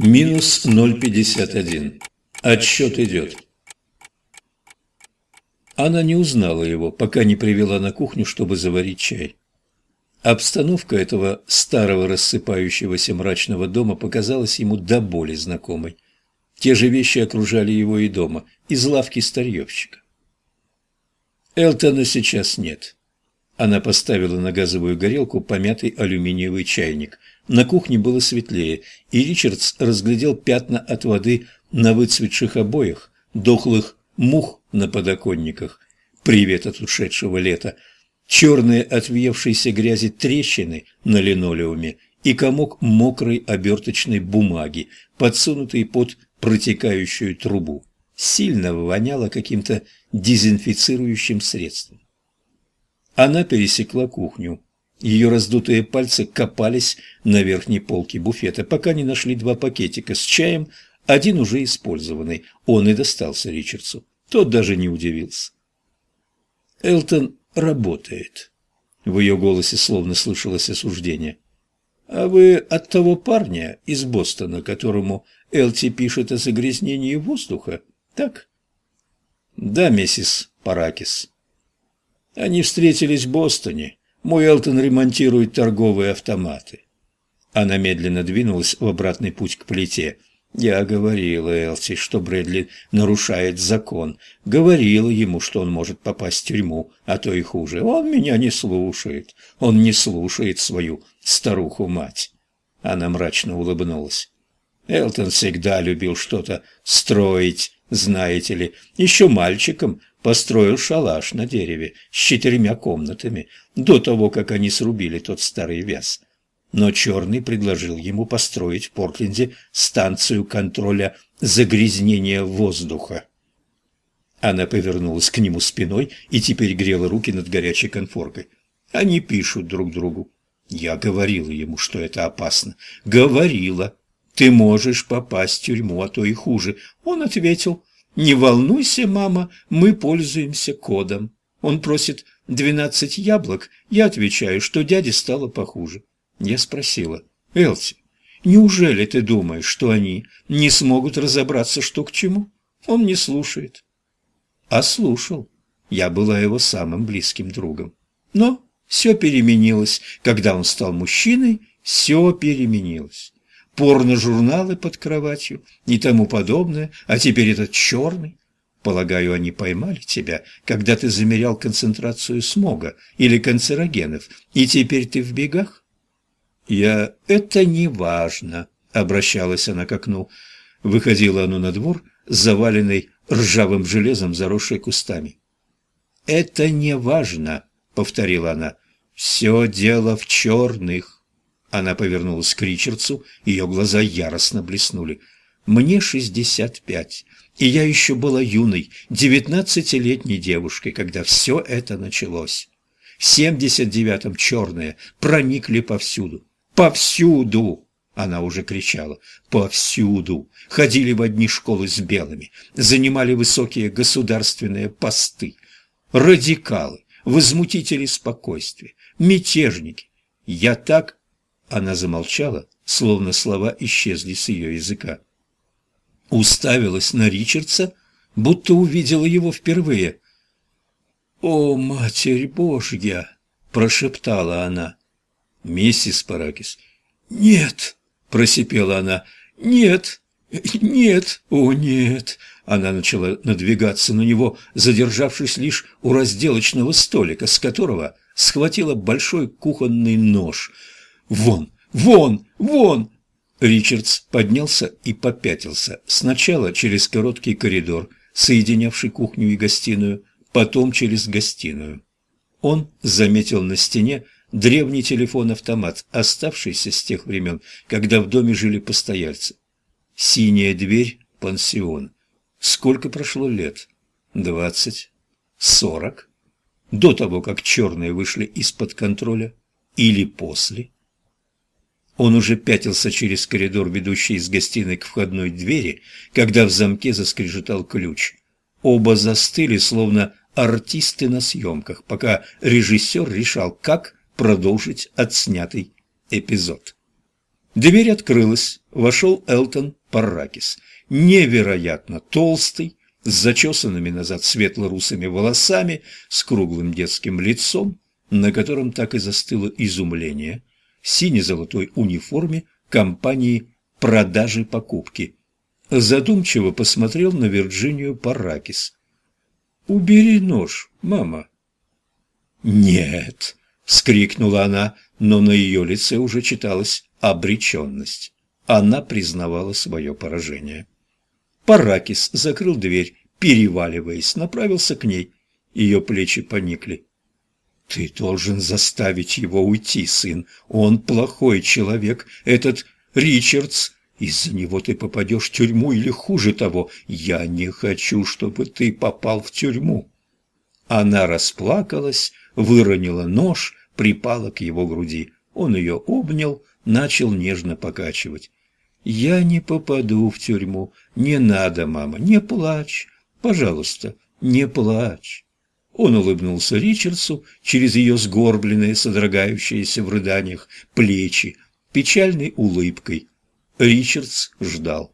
Минус 0,51. Отсчет идет. Она не узнала его, пока не привела на кухню, чтобы заварить чай. Обстановка этого старого рассыпающегося мрачного дома показалась ему до боли знакомой. Те же вещи окружали его и дома, из лавки старьевщика. Элтона сейчас нет. Она поставила на газовую горелку помятый алюминиевый чайник. На кухне было светлее, и Ричардс разглядел пятна от воды на выцветших обоях, дохлых мух на подоконниках, привет от ушедшего лета, черные от грязи трещины на линолеуме и комок мокрой оберточной бумаги, подсунутый под протекающую трубу. Сильно воняло каким-то дезинфицирующим средством. Она пересекла кухню. Ее раздутые пальцы копались на верхней полке буфета, пока не нашли два пакетика с чаем, один уже использованный. Он и достался Ричардсу. Тот даже не удивился. Элтон работает. В ее голосе словно слышалось осуждение. «А вы от того парня из Бостона, которому Элти пишет о загрязнении воздуха, так?» «Да, миссис Паракис». Они встретились в Бостоне. Мой Элтон ремонтирует торговые автоматы. Она медленно двинулась в обратный путь к плите. Я говорила Элси, что Брэдли нарушает закон. Говорила ему, что он может попасть в тюрьму, а то и хуже. Он меня не слушает. Он не слушает свою старуху-мать. Она мрачно улыбнулась. Элтон всегда любил что-то строить, знаете ли. Еще мальчиком построил шалаш на дереве с четырьмя комнатами до того, как они срубили тот старый вяз. Но Черный предложил ему построить в Портленде станцию контроля загрязнения воздуха. Она повернулась к нему спиной и теперь грела руки над горячей конфоркой. Они пишут друг другу. Я говорила ему, что это опасно. Говорила. Ты можешь попасть в тюрьму, а то и хуже. Он ответил, «Не волнуйся, мама, мы пользуемся кодом». Он просит двенадцать яблок, я отвечаю, что дяде стало похуже. Я спросила, «Элси, неужели ты думаешь, что они не смогут разобраться, что к чему?» Он не слушает. А слушал. Я была его самым близким другом. Но все переменилось. Когда он стал мужчиной, все переменилось порно-журналы под кроватью и тому подобное, а теперь этот черный. Полагаю, они поймали тебя, когда ты замерял концентрацию смога или канцерогенов, и теперь ты в бегах? Я... Это не важно, обращалась она к окну. Выходило оно на двор, заваленный ржавым железом, заросший кустами. «Это не важно», — повторила она. «Все дело в черных». Она повернулась к Ричардсу, ее глаза яростно блеснули. «Мне шестьдесят пять, и я еще была юной, девятнадцатилетней девушкой, когда все это началось. В семьдесят девятом черные проникли повсюду. Повсюду!» Она уже кричала. «Повсюду!» Ходили в одни школы с белыми, занимали высокие государственные посты. Радикалы, возмутители спокойствия, мятежники. Я так она замолчала, словно слова исчезли с ее языка. Уставилась на Ричардса, будто увидела его впервые. «О, Матерь Божья!» – прошептала она. «Миссис Паракис». «Нет!» – просипела она. «Нет! Нет! О, нет!» Она начала надвигаться на него, задержавшись лишь у разделочного столика, с которого схватила большой кухонный нож – «Вон! Вон! Вон!» Ричардс поднялся и попятился. Сначала через короткий коридор, соединявший кухню и гостиную, потом через гостиную. Он заметил на стене древний телефон-автомат, оставшийся с тех времен, когда в доме жили постояльцы. Синяя дверь, пансион. Сколько прошло лет? Двадцать? Сорок? До того, как черные вышли из-под контроля? Или после? Он уже пятился через коридор, ведущий из гостиной к входной двери, когда в замке заскрежетал ключ. Оба застыли, словно артисты на съемках, пока режиссер решал, как продолжить отснятый эпизод. Дверь открылась, вошел Элтон Парракис, невероятно толстый, с зачесанными назад светло-русыми волосами, с круглым детским лицом, на котором так и застыло изумление, сине-золотой униформе компании продажи-покупки. Задумчиво посмотрел на Вирджинию Паракис. «Убери нож, мама». «Нет!» — вскрикнула она, но на ее лице уже читалась обреченность. Она признавала свое поражение. Паракис закрыл дверь, переваливаясь, направился к ней. Ее плечи поникли. «Ты должен заставить его уйти, сын. Он плохой человек. Этот Ричардс. Из-за него ты попадешь в тюрьму или хуже того. Я не хочу, чтобы ты попал в тюрьму». Она расплакалась, выронила нож, припала к его груди. Он ее обнял, начал нежно покачивать. «Я не попаду в тюрьму. Не надо, мама, не плачь. Пожалуйста, не плачь». Он улыбнулся Ричардсу через ее сгорбленные, содрогающиеся в рыданиях плечи, печальной улыбкой. Ричардс ждал.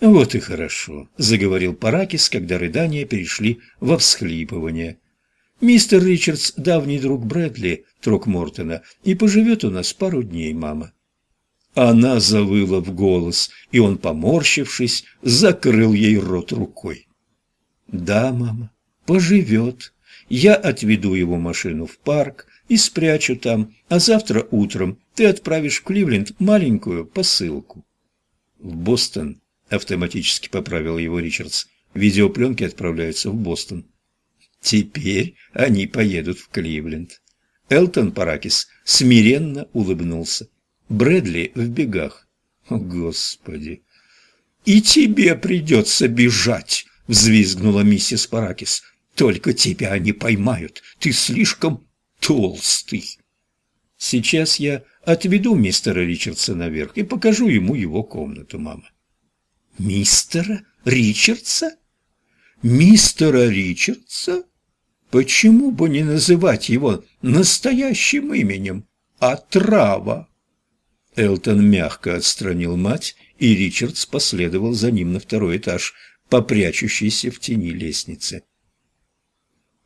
«Вот и хорошо», — заговорил Паракис, когда рыдания перешли во всхлипывание. «Мистер Ричардс — давний друг Брэдли, Трокмортона, и поживет у нас пару дней, мама». Она завыла в голос, и он, поморщившись, закрыл ей рот рукой. «Да, мама, поживет. Я отведу его машину в парк и спрячу там, а завтра утром ты отправишь в Кливленд маленькую посылку». «В Бостон», — автоматически поправил его Ричардс, — «видеопленки отправляются в Бостон». «Теперь они поедут в Кливленд». Элтон Паракис смиренно улыбнулся. Брэдли в бегах. О, Господи! «И тебе придется бежать!» — взвизгнула миссис Паракис. «Только тебя они поймают. Ты слишком толстый». «Сейчас я отведу мистера Ричардса наверх и покажу ему его комнату, мама». «Мистера Ричардса? Мистера Ричардса? Почему бы не называть его настоящим именем? Отрава!» Элтон мягко отстранил мать, и Ричардс последовал за ним на второй этаж, попрячущийся в тени лестницы.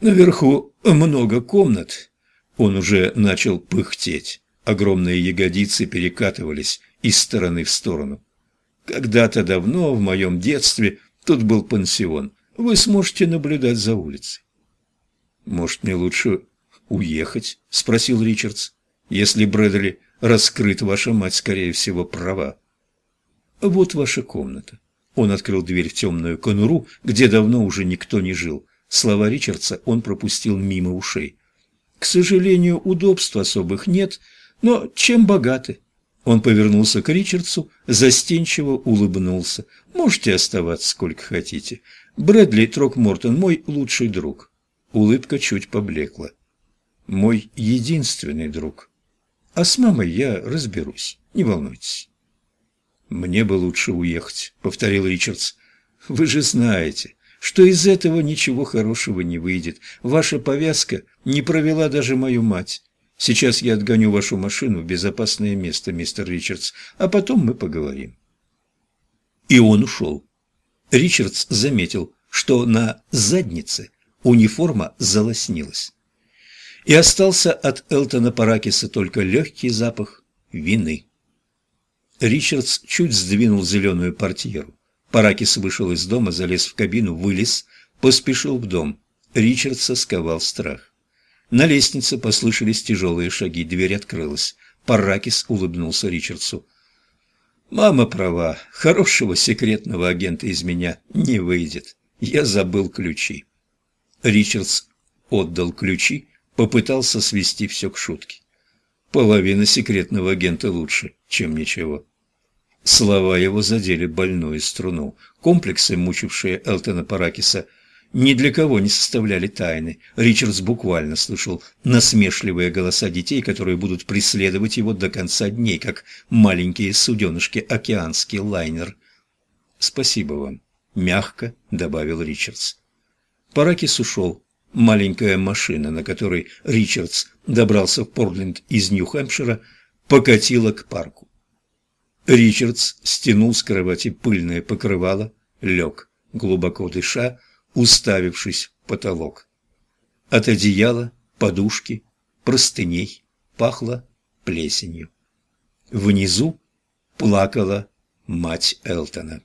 Наверху много комнат. Он уже начал пыхтеть. Огромные ягодицы перекатывались из стороны в сторону. Когда-то давно, в моем детстве, тут был пансион. Вы сможете наблюдать за улицей. «Может, мне лучше уехать?» – спросил Ричардс. «Если Брэдли раскрыт, ваша мать, скорее всего, права. Вот ваша комната. Он открыл дверь в темную конуру, где давно уже никто не жил. Слова Ричардса он пропустил мимо ушей. К сожалению, удобств особых нет, но чем богаты? Он повернулся к Ричардсу, застенчиво улыбнулся. Можете оставаться сколько хотите. Брэдли Трокмортон мой лучший друг. Улыбка чуть поблекла. Мой единственный друг. А с мамой я разберусь, не волнуйтесь. «Мне бы лучше уехать», — повторил Ричардс. «Вы же знаете, что из этого ничего хорошего не выйдет. Ваша повязка не провела даже мою мать. Сейчас я отгоню вашу машину в безопасное место, мистер Ричардс, а потом мы поговорим». И он ушел. Ричардс заметил, что на заднице униформа залоснилась и остался от Элтона Паракиса только легкий запах вины. Ричардс чуть сдвинул зеленую портьеру. Паракис вышел из дома, залез в кабину, вылез, поспешил в дом. Ричардса сковал страх. На лестнице послышались тяжелые шаги, дверь открылась. Паракис улыбнулся Ричардсу. «Мама права, хорошего секретного агента из меня не выйдет. Я забыл ключи». Ричардс отдал ключи попытался свести все к шутке. Половина секретного агента лучше, чем ничего. Слова его задели больную струну. Комплексы, мучившие Элтона Паракиса, ни для кого не составляли тайны. Ричардс буквально слышал насмешливые голоса детей, которые будут преследовать его до конца дней, как маленькие суденышки океанский лайнер. «Спасибо вам», — мягко добавил Ричардс. Паракис ушел, Маленькая машина, на которой Ричардс добрался в Портленд из Нью-Хэмпшира, покатила к парку. Ричардс стянул с кровати пыльное покрывало, лег, глубоко дыша, уставившись в потолок. От одеяла, подушки, простыней пахло плесенью. Внизу плакала мать Элтона.